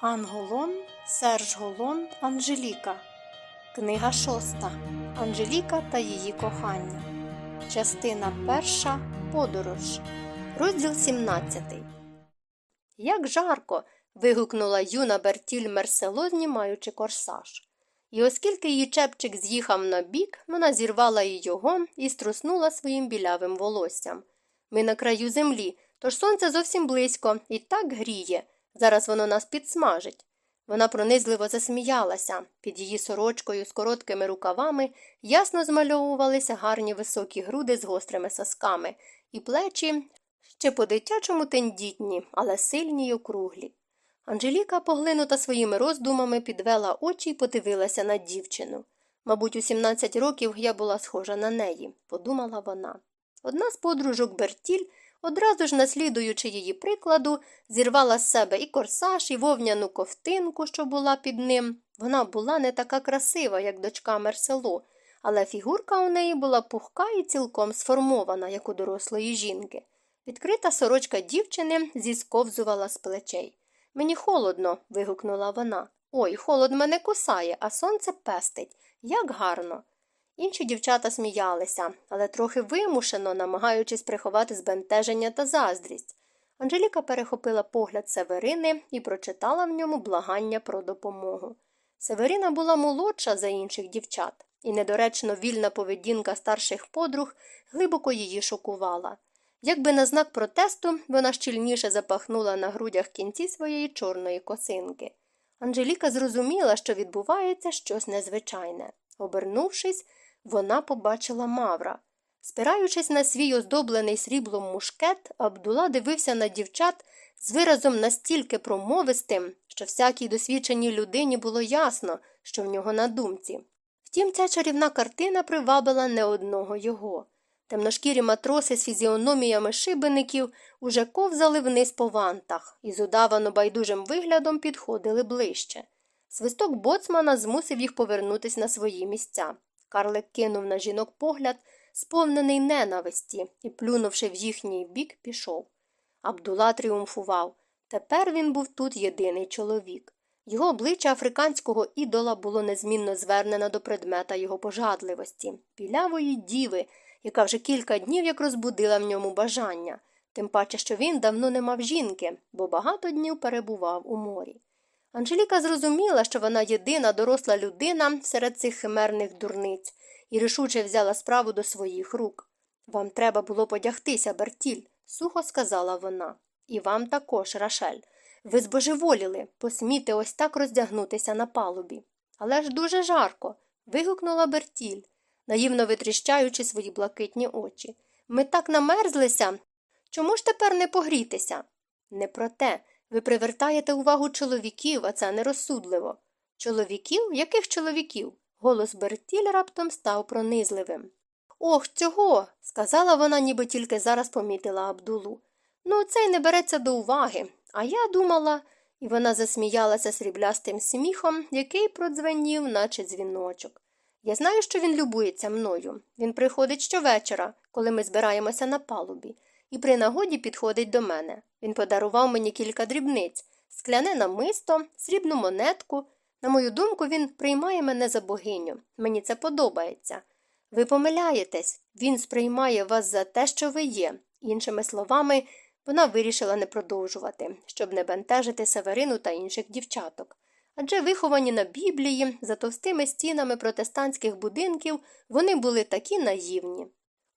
Анголон, Серж Голон, Анжеліка. Книга шоста. Анжеліка та її кохання. Частина перша. Подорож. Розділ 17. Як жарко. вигукнула юна Бертіль Мерсело, знімаючи корсаж. І оскільки її чепчик з'їхав на бік, вона зірвала і його і струснула своїм білявим волоссям. Ми на краю землі, тож сонце зовсім близько і так гріє. Зараз воно нас підсмажить. Вона пронизливо засміялася. Під її сорочкою з короткими рукавами ясно змальовувалися гарні високі груди з гострими сосками, і плечі ще по дитячому тендітні, але сильні й округлі. Анжеліка, поглинута своїми роздумами, підвела очі і подивилася на дівчину. Мабуть, у 17 років я була схожа на неї, подумала вона. Одна з подружок Бертіль Одразу ж, наслідуючи її прикладу, зірвала з себе і корсаж, і вовняну ковтинку, що була під ним. Вона була не така красива, як дочка Мерсело, але фігурка у неї була пухка і цілком сформована, як у дорослої жінки. Відкрита сорочка дівчини зісковзувала з плечей. Мені холодно. вигукнула вона. Ой, холод мене кусає, а сонце пестить. Як гарно. Інші дівчата сміялися, але трохи вимушено, намагаючись приховати збентеження та заздрість. Анжеліка перехопила погляд Северини і прочитала в ньому благання про допомогу. Северина була молодша за інших дівчат, і недоречно вільна поведінка старших подруг глибоко її шокувала. Якби на знак протесту вона щільніше запахнула на грудях кінці своєї чорної косинки. Анжеліка зрозуміла, що відбувається щось незвичайне. Обернувшись, вона побачила Мавра. Спираючись на свій оздоблений сріблом мушкет, Абдула дивився на дівчат з виразом настільки промовистим, що всякій досвідченій людині було ясно, що в нього на думці. Втім, ця чарівна картина привабила не одного його. Темношкірі матроси з фізіономіями шибеників уже ковзали вниз по вантах і з удавано байдужим виглядом підходили ближче. Свисток боцмана змусив їх повернутися на свої місця. Карлик кинув на жінок погляд, сповнений ненависті, і, плюнувши в їхній бік, пішов. Абдула тріумфував. Тепер він був тут єдиний чоловік. Його обличчя африканського ідола було незмінно звернено до предмета його пожадливості, білявої діви, яка вже кілька днів як розбудила в ньому бажання, тим паче, що він давно не мав жінки, бо багато днів перебував у морі. Анжеліка зрозуміла, що вона єдина доросла людина серед цих химерних дурниць, і рішуче взяла справу до своїх рук. Вам треба було подягтися, Бертіль, сухо сказала вона. І вам також, Рашель. Ви збожеволіли, посміти ось так роздягнутися на палубі. Але ж дуже жарко. вигукнула Бертіль, наївно витріщаючи свої блакитні очі. Ми так намерзлися. Чому ж тепер не погрітися? Не про те. Ви привертаєте увагу чоловіків, а це нерозсудливо. Чоловіків? Яких чоловіків? Голос Бертіль раптом став пронизливим. Ох, цього, сказала вона, ніби тільки зараз помітила Абдулу. Ну, це й не береться до уваги. А я думала, і вона засміялася сріблястим сміхом, який продзвенів, наче дзвіночок. Я знаю, що він любується мною. Він приходить щовечора, коли ми збираємося на палубі і при нагоді підходить до мене. Він подарував мені кілька дрібниць, скляне намисто, срібну монетку. На мою думку, він приймає мене за богиню. Мені це подобається. Ви помиляєтесь, він сприймає вас за те, що ви є. Іншими словами, вона вирішила не продовжувати, щоб не бентежити Северину та інших дівчаток. Адже виховані на Біблії, за товстими стінами протестантських будинків, вони були такі наївні.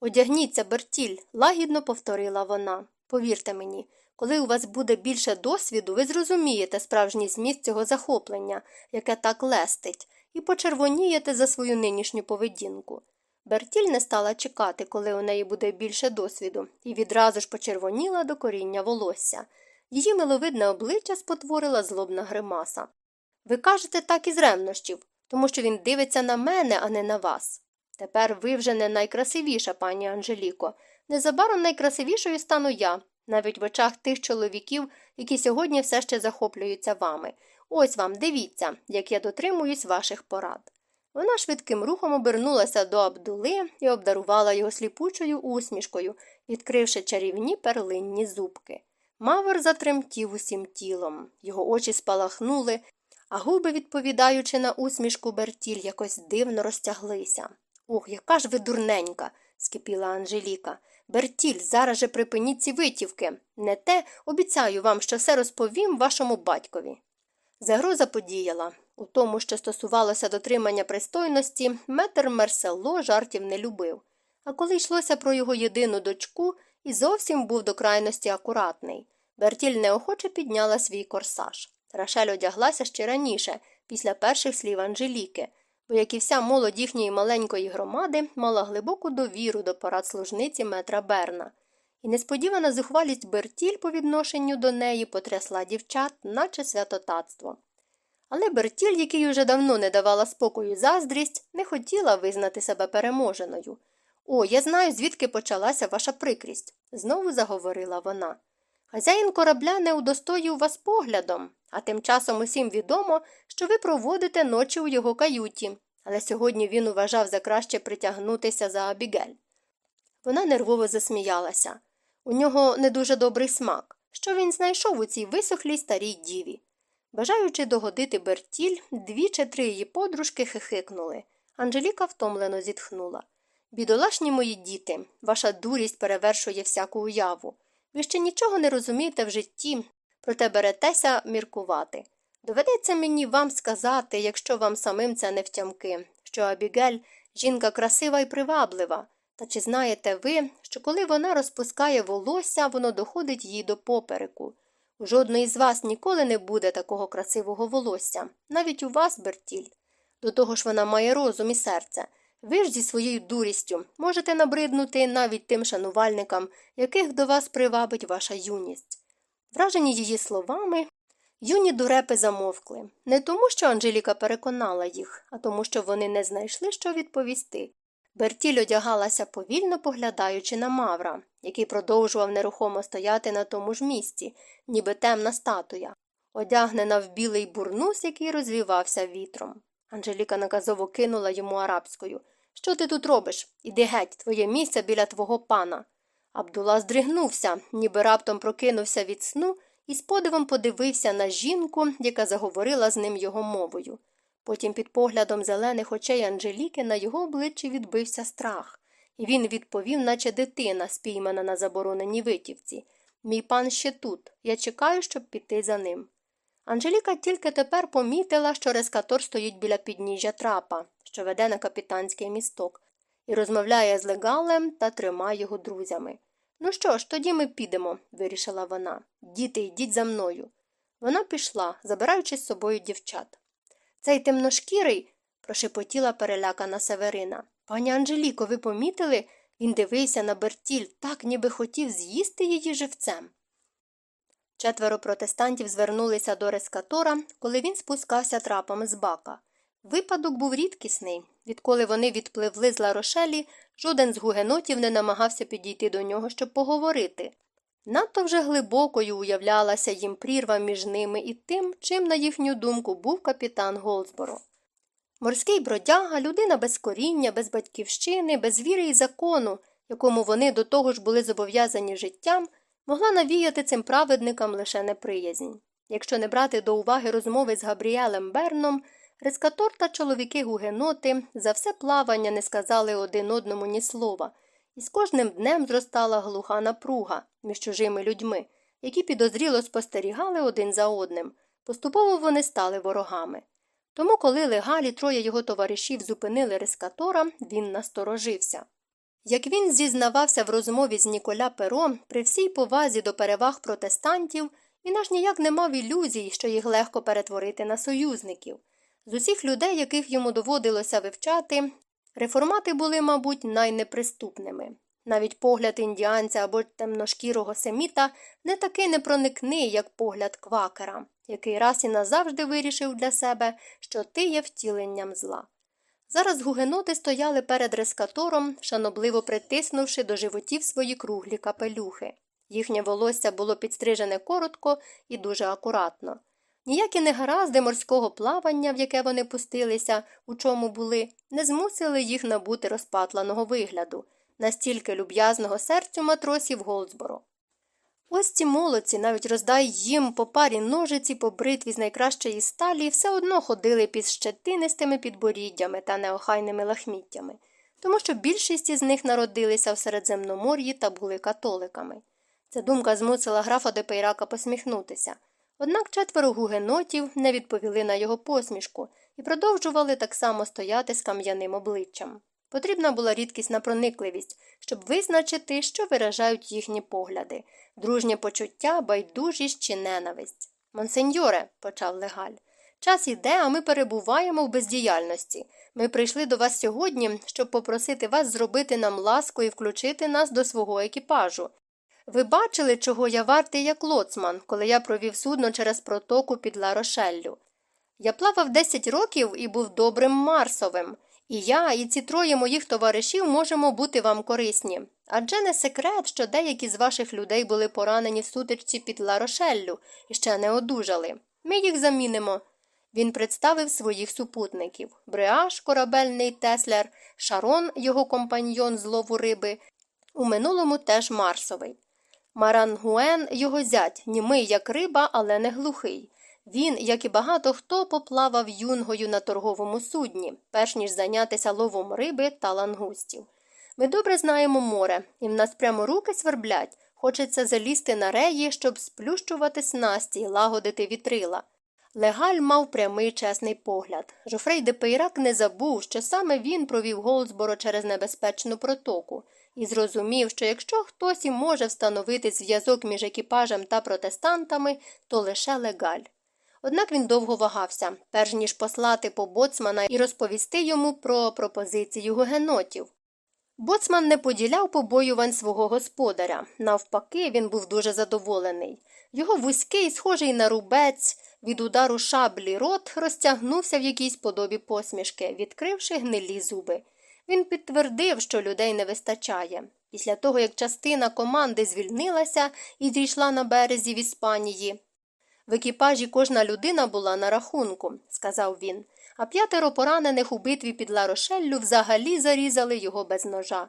Одягніться, Бертіль, лагідно повторила вона. Повірте мені, коли у вас буде більше досвіду, ви зрозумієте справжній зміст цього захоплення, яке так лестить, і почервонієте за свою нинішню поведінку. Бертіль не стала чекати, коли у неї буде більше досвіду, і відразу ж почервоніла до коріння волосся. Її миловидне обличчя спотворила злобна гримаса. Ви кажете так із ревнощів, тому що він дивиться на мене, а не на вас. Тепер ви вже не найкрасивіша, пані Анжеліко. Незабаром найкрасивішою стану я, навіть в очах тих чоловіків, які сьогодні все ще захоплюються вами. Ось вам, дивіться, як я дотримуюсь ваших порад. Вона швидким рухом обернулася до Абдули і обдарувала його сліпучою усмішкою, відкривши чарівні перлинні зубки. Мавр затремтів усім тілом, його очі спалахнули, а губи, відповідаючи на усмішку Бертіль, якось дивно розтяглися. Ох, яка ж ви дурненька, скипіла Анжеліка. Бертіль, зараз же припиніть ці витівки. Не те обіцяю вам, що все розповім вашому батькові. Загроза подіяла. У тому, що стосувалося дотримання пристойності, метр Мерсело жартів не любив. А коли йшлося про його єдину дочку, і зовсім був до крайності акуратний. Бертіль неохоче підняла свій корсаж. Рашель одяглася ще раніше, після перших слів Анжеліки, бо, як і вся молодь їхньої маленької громади, мала глибоку довіру до порад служниці метра Берна. І несподівана зухвалість Бертіль по відношенню до неї потрясла дівчат, наче святотатство. Але Бертіль, який уже давно не давала спокою заздрість, не хотіла визнати себе переможеною. О, я знаю, звідки почалася ваша прикрість, знову заговорила вона. Хазяїн корабля не удостоїв вас поглядом, а тим часом усім відомо, що ви проводите ночі у його каюті, але сьогодні він вважав за краще притягнутися за Абігель. Вона нервово засміялася. У нього не дуже добрий смак, що він знайшов у цій висохлій старій діві. Бажаючи догодити Бертіль, дві чи три її подружки хихикнули. Анжеліка втомлено зітхнула. Бідолашні мої діти, ваша дурість перевершує всяку уяву. Ви ще нічого не розумієте в житті, проте беретеся міркувати. Доведеться мені вам сказати, якщо вам самим це не втямки, що Абігель жінка красива і приваблива. Та чи знаєте ви, що коли вона розпускає волосся, воно доходить їй до попереку? У жодної з вас ніколи не буде такого красивого волосся, навіть у вас, Бертіль. До того ж вона має розум і серце. Ви ж зі своєю дурістю можете набриднути навіть тим шанувальникам, яких до вас привабить ваша юність. Вражені її словами, юні дурепи замовкли, не тому, що Анжеліка переконала їх, а тому, що вони не знайшли, що відповісти. Бертіль одягалася повільно поглядаючи на Мавра, який продовжував нерухомо стояти на тому ж місці, ніби темна статуя, одягнена в білий бурнус, який розвівався вітром. Анжеліка наказово кинула йому арабською. Що ти тут робиш? Іди геть, твоє місце біля твого пана. Абдула здригнувся, ніби раптом прокинувся від сну і з подивом подивився на жінку, яка заговорила з ним його мовою. Потім під поглядом зелених очей Анжеліки на його обличчі відбився страх, і він відповів, наче дитина, спіймана на забороненій витівці. Мій пан ще тут. Я чекаю, щоб піти за ним. Анжеліка тільки тепер помітила, що рескатор стоїть біля підніжжя трапа, що веде на капітанський місток, і розмовляє з легалем та трьома його друзями. Ну що ж, тоді ми підемо, вирішила вона. Діти, йдіть за мною. Вона пішла, забираючи з собою дівчат. Цей темношкірий, прошепотіла перелякана Северина. Пані Анжеліко, ви помітили? Він дивився на Бертіль так, ніби хотів з'їсти її живцем. Четверо протестантів звернулися до рескатора, коли він спускався трапами з бака. Випадок був рідкісний. Відколи вони відпливли з Ларошелі, жоден з гугенотів не намагався підійти до нього, щоб поговорити. Надто вже глибокою уявлялася їм прірва між ними і тим, чим, на їхню думку, був капітан Голдсборо. Морський бродяга, людина без коріння, без батьківщини, без віри і закону, якому вони до того ж були зобов'язані життям, могла навіяти цим праведникам лише неприязнь. Якщо не брати до уваги розмови з Габріелем Берном, Рескатор та чоловіки гугеноти за все плавання не сказали один одному ні слова, і з кожним днем зростала глуха напруга між чужими людьми, які підозріло спостерігали один за одним. Поступово вони стали ворогами. Тому, коли легалі троє його товаришів зупинили рескатора, він насторожився. Як він зізнавався в розмові з Ніколя Перо, при всій повазі до переваг протестантів, він аж ніяк не мав ілюзій, що їх легко перетворити на союзників. З усіх людей, яких йому доводилося вивчати, реформати були, мабуть, найнеприступними. Навіть погляд індіанця або темношкірого семіта не такий непроникний, як погляд квакера, який раз і назавжди вирішив для себе, що ти є втіленням зла. Зараз гугеноти стояли перед рескатором, шанобливо притиснувши до животів свої круглі капелюхи. Їхнє волосся було підстрижене коротко і дуже акуратно. Ніякі негаразди морського плавання, в яке вони пустилися, у чому були, не змусили їх набути розпатланого вигляду, настільки люб'язного серцю матросів Голдсборо. Ось ці молодці, навіть роздай їм по парі ножиці по бритві з найкращої сталі, все одно ходили під щетинистими підборіддями та неохайними лахміттями, тому що більшість із них народилися в Середземномор'ї та були католиками. Ця думка змусила графа Депейрака посміхнутися. Однак четверо гугенотів не відповіли на його посмішку і продовжували так само стояти з кам'яним обличчям. Потрібна була рідкісна проникливість, щоб визначити, що виражають їхні погляди дружнє почуття, байдужість чи ненависть. Монсеньоре, почав легаль, час іде, а ми перебуваємо в бездіяльності. Ми прийшли до вас сьогодні, щоб попросити вас зробити нам ласку і включити нас до свого екіпажу. Ви бачили, чого я вартий як лоцман, коли я провів судно через протоку під Ларошеллю. Я плавав 10 років і був добрим Марсовим. І я, і ці троє моїх товаришів можемо бути вам корисні. Адже не секрет, що деякі з ваших людей були поранені в сутичці під Ларошеллю і ще не одужали. Ми їх замінимо. Він представив своїх супутників Бреаш, корабельний Теслер, Шарон, його компаньйон з лову риби, у минулому теж Марсовий. Марангуен, його зять, німий, як риба, але не глухий. Він, як і багато хто, поплавав юнгою на торговому судні, перш ніж зайнятися ловом риби та лангустів. Ми добре знаємо море, і в нас прямо руки сверблять. Хочеться залізти на реї, щоб сплющувати снасті й лагодити вітрила. Легаль мав прямий чесний погляд. Жофрей де Пейрак не забув, що саме він провів Голдсборо через небезпечну протоку, і зрозумів, що якщо хтось і може встановити зв'язок між екіпажем та протестантами, то лише легаль. Однак він довго вагався, перш ніж послати по боцмана і розповісти йому про пропозицію гугенотів. Боцман не поділяв побоювань свого господаря. Навпаки, він був дуже задоволений. Його вузький, схожий на рубець, від удару шаблі рот розтягнувся в якійсь подобі посмішки, відкривши гнилі зуби. Він підтвердив, що людей не вистачає. Після того, як частина команди звільнилася і зійшла на березі в Іспанії, в екіпажі кожна людина була на рахунку, сказав він, а п'ятеро поранених у битві під Ларошеллю взагалі зарізали його без ножа.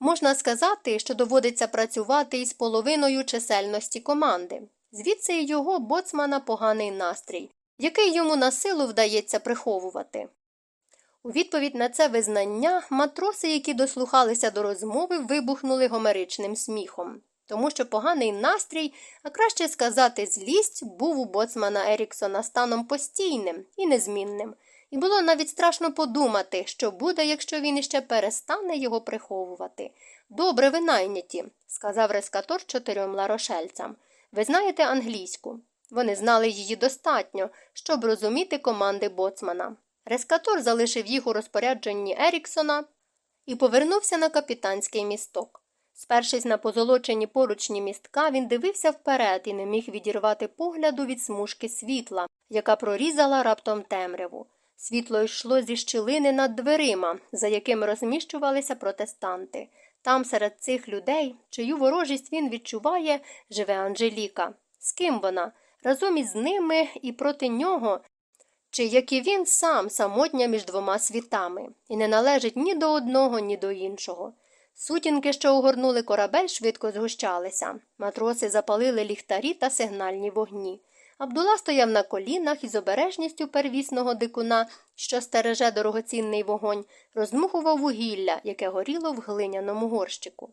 Можна сказати, що доводиться працювати із половиною чисельності команди. Звідси й його боцмана поганий настрій, який йому на силу вдається приховувати. У відповідь на це визнання матроси, які дослухалися до розмови, вибухнули гомеричним сміхом тому що поганий настрій, а краще сказати, злість був у боцмана Еріксона станом постійним і незмінним, і було навіть страшно подумати, що буде, якщо він іще перестане його приховувати. Добре, ви найняті, сказав рескатор чотирьом ларошельцям. Ви знаєте англійську. Вони знали її достатньо, щоб розуміти команди боцмана. Рескатор залишив їх у розпорядженні Еріксона і повернувся на капітанський місток. Спершись на позолочені поручні містка, він дивився вперед і не міг відірвати погляду від смужки світла, яка прорізала раптом темряву. Світло йшло зі щілини над дверима, за якими розміщувалися протестанти. Там, серед цих людей, чию ворожість він відчуває, живе Анжеліка. З ким вона? Разом із ними і проти нього. Чи як і він сам самотня між двома світами, і не належить ні до одного, ні до іншого. Сутінки, що огорнули корабель, швидко згущалися. Матроси запалили ліхтарі та сигнальні вогні. Абдула стояв на колінах і з обережністю первісного дикуна, що стереже дорогоцінний вогонь, розмухував вугілля, яке горіло в глиняному горщику.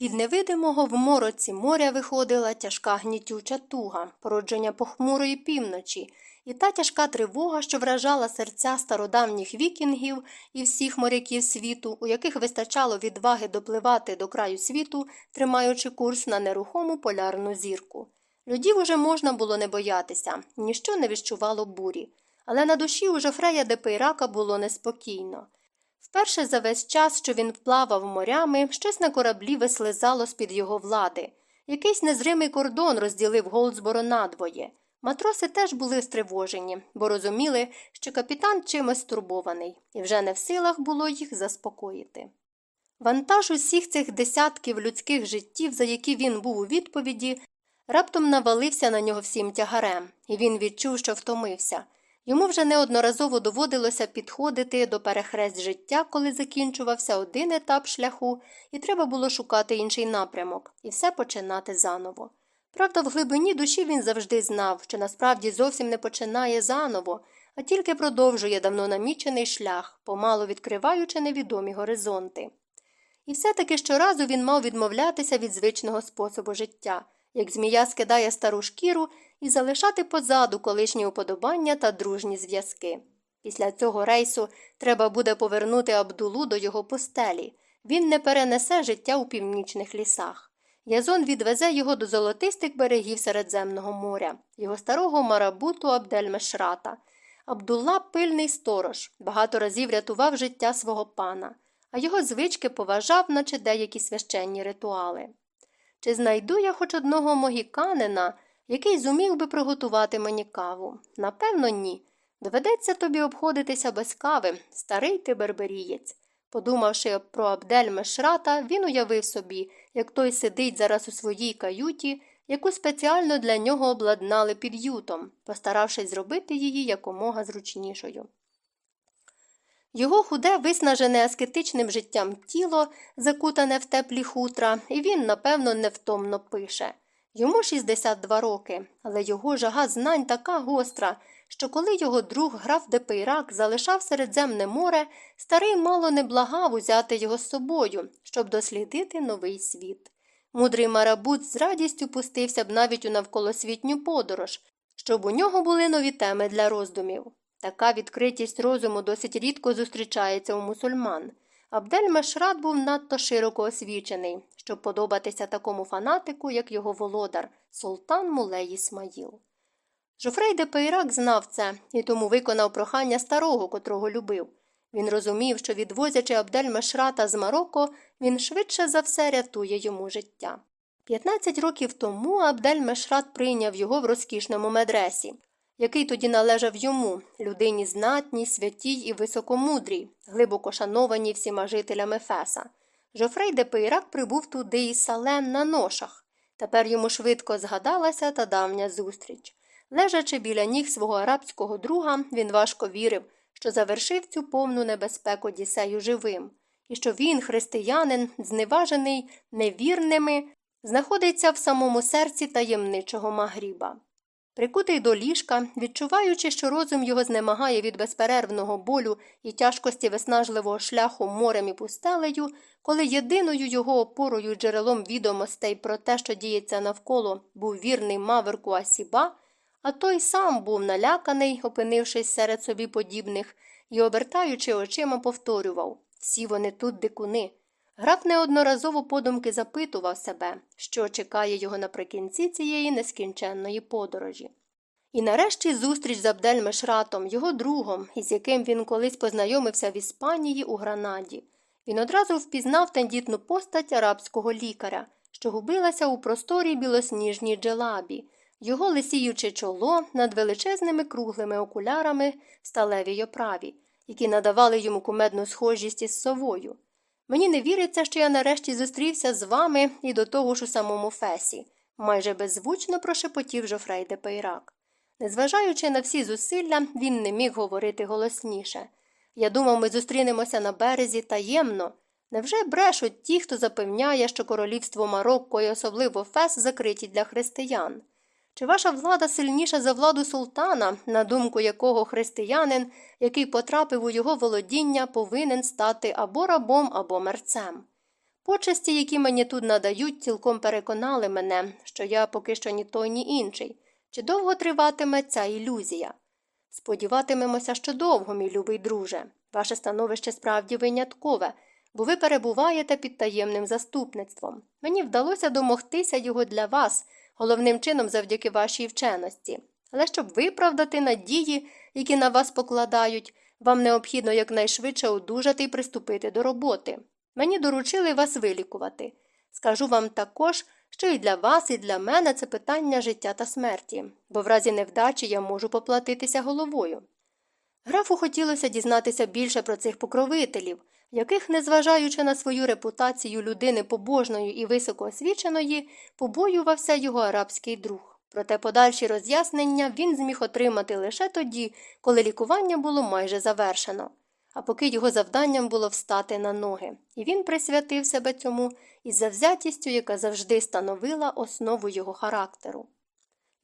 Від невидимого в мороці моря виходила тяжка гнітюча туга, породження похмурої півночі, і та тяжка тривога, що вражала серця стародавніх вікінгів і всіх моряків світу, у яких вистачало відваги допливати до краю світу, тримаючи курс на нерухому полярну зірку. Людів уже можна було не боятися, ніщо не відчувало бурі, але на душі у Жофрея де було неспокійно. Вперше за весь час, що він вплавав морями, щось на кораблі вислизало з під його влади. Якийсь незримий кордон розділив Голдсборо надвоє. Матроси теж були стривожені, бо розуміли, що капітан чимось турбований, і вже не в силах було їх заспокоїти. Вантаж усіх цих десятків людських життів, за які він був у відповіді, раптом навалився на нього всім тягарем, і він відчув, що втомився. Йому вже неодноразово доводилося підходити до перехрест життя, коли закінчувався один етап шляху, і треба було шукати інший напрямок і все починати заново. Правда, в глибині душі він завжди знав, що насправді зовсім не починає заново, а тільки продовжує давно намічений шлях, помалу відкриваючи невідомі горизонти. І все таки щоразу він мав відмовлятися від звичного способу життя, як змія скидає стару шкіру і залишати позаду колишні уподобання та дружні зв'язки. Після цього рейсу треба буде повернути Абдулу до його постелі. Він не перенесе життя у північних лісах. Язон відвезе його до золотистих берегів Середземного моря, його старого марабуту Абдельмешрата. Абдулла пильний сторож, багато разів рятував життя свого пана, а його звички поважав, наче деякі священні ритуали. Чи знайду я хоч одного могіканина, який зумів би приготувати мені каву? Напевно, ні. Доведеться тобі обходитися без кави, старий ти берберієць. Подумавши про Абдель Мешрата, він уявив собі, як той сидить зараз у своїй каюті, яку спеціально для нього обладнали під ютом, постаравшись зробити її якомога зручнішою. Його худе, виснажене аскетичним життям тіло, закутане в теплі хутра, і він, напевно, невтомно пише. Йому 62 роки, але його жага знань така гостра, що коли його друг граф Депейрак залишав Середземне море, старий мало не благав узяти його з собою, щоб дослідити новий світ. Мудрий марабут з радістю пустився б навіть у навколосвітню подорож, щоб у нього були нові теми для роздумів. Така відкритість розуму досить рідко зустрічається у мусульман. Абдель Мешрат був надто широко освічений, щоб подобатися такому фанатику, як його володар, султан Мулей Ісмаїл. Жофрей де Пейрак знав це і тому виконав прохання старого, котрого любив. Він розумів, що, відвозячи Абдель Мешрата з Марокко, він швидше за все рятує йому життя. 15 років тому Абдель Мешрат прийняв його в розкішному медресі, який тоді належав йому, людині знатній, святій і високомудрій, глибоко шанованій всіма жителями Феса. Жофрей де Пейрак прибув туди із салем на ношах. Тепер йому швидко згадалася та давня зустріч. Лежачи біля ніг свого арабського друга, він важко вірив, що завершив цю повну небезпеку дісею живим, і що він, християнин, зневажений невірними, знаходиться в самому серці таємничого магріба. Прикутий до ліжка, відчуваючи, що розум його знемагає від безперервного болю і тяжкості виснажливого шляху морем і пустелею, коли єдиною його опорою джерелом відомостей про те, що діється навколо, був вірний маверку Асіба, а той сам був наляканий, опинившись серед собі подібних, і, обертаючи очима, повторював всі вони тут дикуни. Граф неодноразово подумки запитував себе, що чекає його наприкінці цієї нескінченної подорожі. І нарешті зустріч з Абдель-Мешратом, його другом, із яким він колись познайомився в Іспанії у Гранаді. Він одразу впізнав тендітну постать арабського лікаря, що губилася у просторій білосніжній джелабі, його лисіюче чоло над величезними круглими окулярами в сталевій оправі, які надавали йому кумедну схожість із совою. Мені не віриться, що я нарешті зустрівся з вами і до того ж у самому фесі, майже беззвучно прошепотів Жофрей де Пейрак. Незважаючи на всі зусилля, він не міг говорити голосніше. Я думав, ми зустрінемося на березі таємно. Невже брешуть ті, хто запевняє, що королівство Марокко і особливо Фес закриті для християн? Чи ваша влада сильніша за владу султана, на думку якого християнин, який потрапив у його володіння, повинен стати або рабом, або мерцем? Почесті, які мені тут надають, цілком переконали мене, що я поки що ні той, ні інший. Чи довго триватиме ця ілюзія? Сподіватимемося, що довго, мій любий друже. Ваше становище справді виняткове, бо ви перебуваєте під таємним заступництвом. Мені вдалося домогтися його для вас головним чином завдяки вашій вченості. Але щоб виправдати надії, які на вас покладають, вам необхідно якнайшвидше одужати і приступити до роботи. Мені доручили вас вилікувати. Скажу вам також, що і для вас, і для мене це питання життя та смерті, бо в разі невдачі я можу поплатитися головою. Графу хотілося дізнатися більше про цих покровителів, яких, незважаючи на свою репутацію людини побожної і високоосвіченої, побоювався його арабський друг. Проте подальші роз'яснення він зміг отримати лише тоді, коли лікування було майже завершено. а поки його завданням було встати на ноги, і він присвятив себе цьому із завзятістю, яка завжди становила основу його характеру.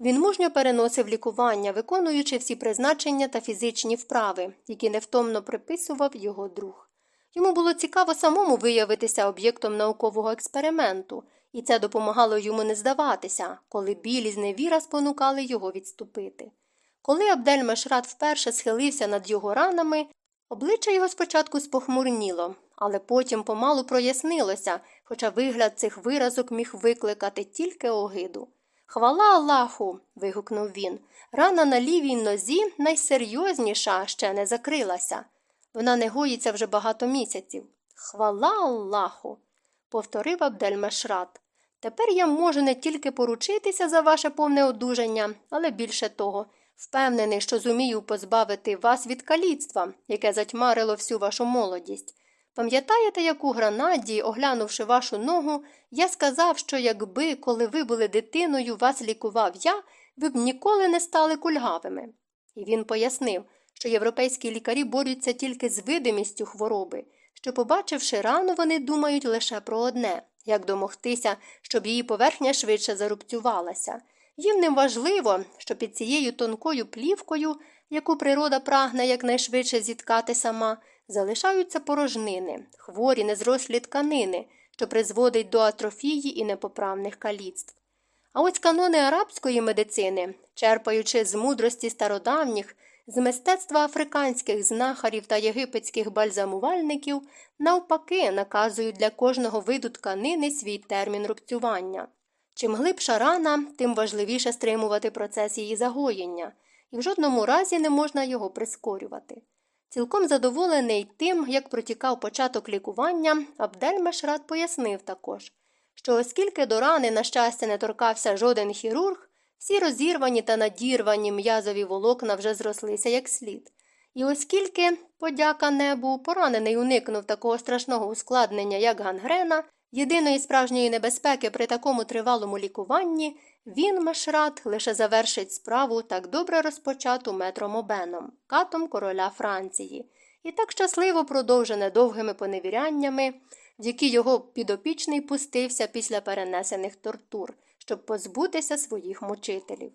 Він мужньо переносив лікування, виконуючи всі призначення та фізичні вправи, які невтомно приписував його друг. Йому було цікаво самому виявитися об'єктом наукового експерименту, і це допомагало йому не здаватися, коли білі зневіра спонукали його відступити. Коли Абдель Мешрат вперше схилився над його ранами, обличчя його спочатку спохмурніло, але потім помалу прояснилося, хоча вигляд цих виразок міг викликати тільки огиду. Хвала Аллаху. вигукнув він. Рана на лівій нозі найсерйозніша ще не закрилася. Вона не гоїться вже багато місяців. Хвала Аллаху, повторив Абдельмешрат. Тепер я можу не тільки поручитися за ваше повне одужання, але більше того, впевнений, що зумію позбавити вас від каліцтва, яке затьмарило всю вашу молодість. Пам'ятаєте, як у гранаді, оглянувши вашу ногу, я сказав, що якби, коли ви були дитиною, вас лікував я, ви б ніколи не стали кульгавими. І він пояснив, що європейські лікарі борються тільки з видимістю хвороби, що, побачивши рану, вони думають лише про одне як домогтися, щоб її поверхня швидше зарубцювалася. Їм не важливо, що під цією тонкою плівкою, яку природа прагне якнайшвидше зіткати сама, залишаються порожнини, хворі, незрослі тканини, що призводить до атрофії і непоправних каліцтв. А ось канони арабської медицини, черпаючи з мудрості стародавніх, з мистецтва африканських знахарів та єгипетських бальзамувальників, навпаки, наказують для кожного виду тканини свій термін рубцювання. Чим глибша рана, тим важливіше стримувати процес її загоєння, і в жодному разі не можна його прискорювати. Цілком задоволений тим, як протікав початок лікування, Абдель Мешрат пояснив також, що оскільки до рани, на щастя, не торкався жоден хірург, всі розірвані та надірвані м'язові волокна вже зрослися як слід. І оскільки, подяка небу, поранений уникнув такого страшного ускладнення, як гангрена, єдиної справжньої небезпеки при такому тривалому лікуванні, він, Машрат, лише завершить справу так добре розпочату метром Обеном, катом короля Франції, і так щасливо продовжене довгими поневіряннями, в які його підопічний пустився після перенесених тортур, щоб позбутися своїх мучителів.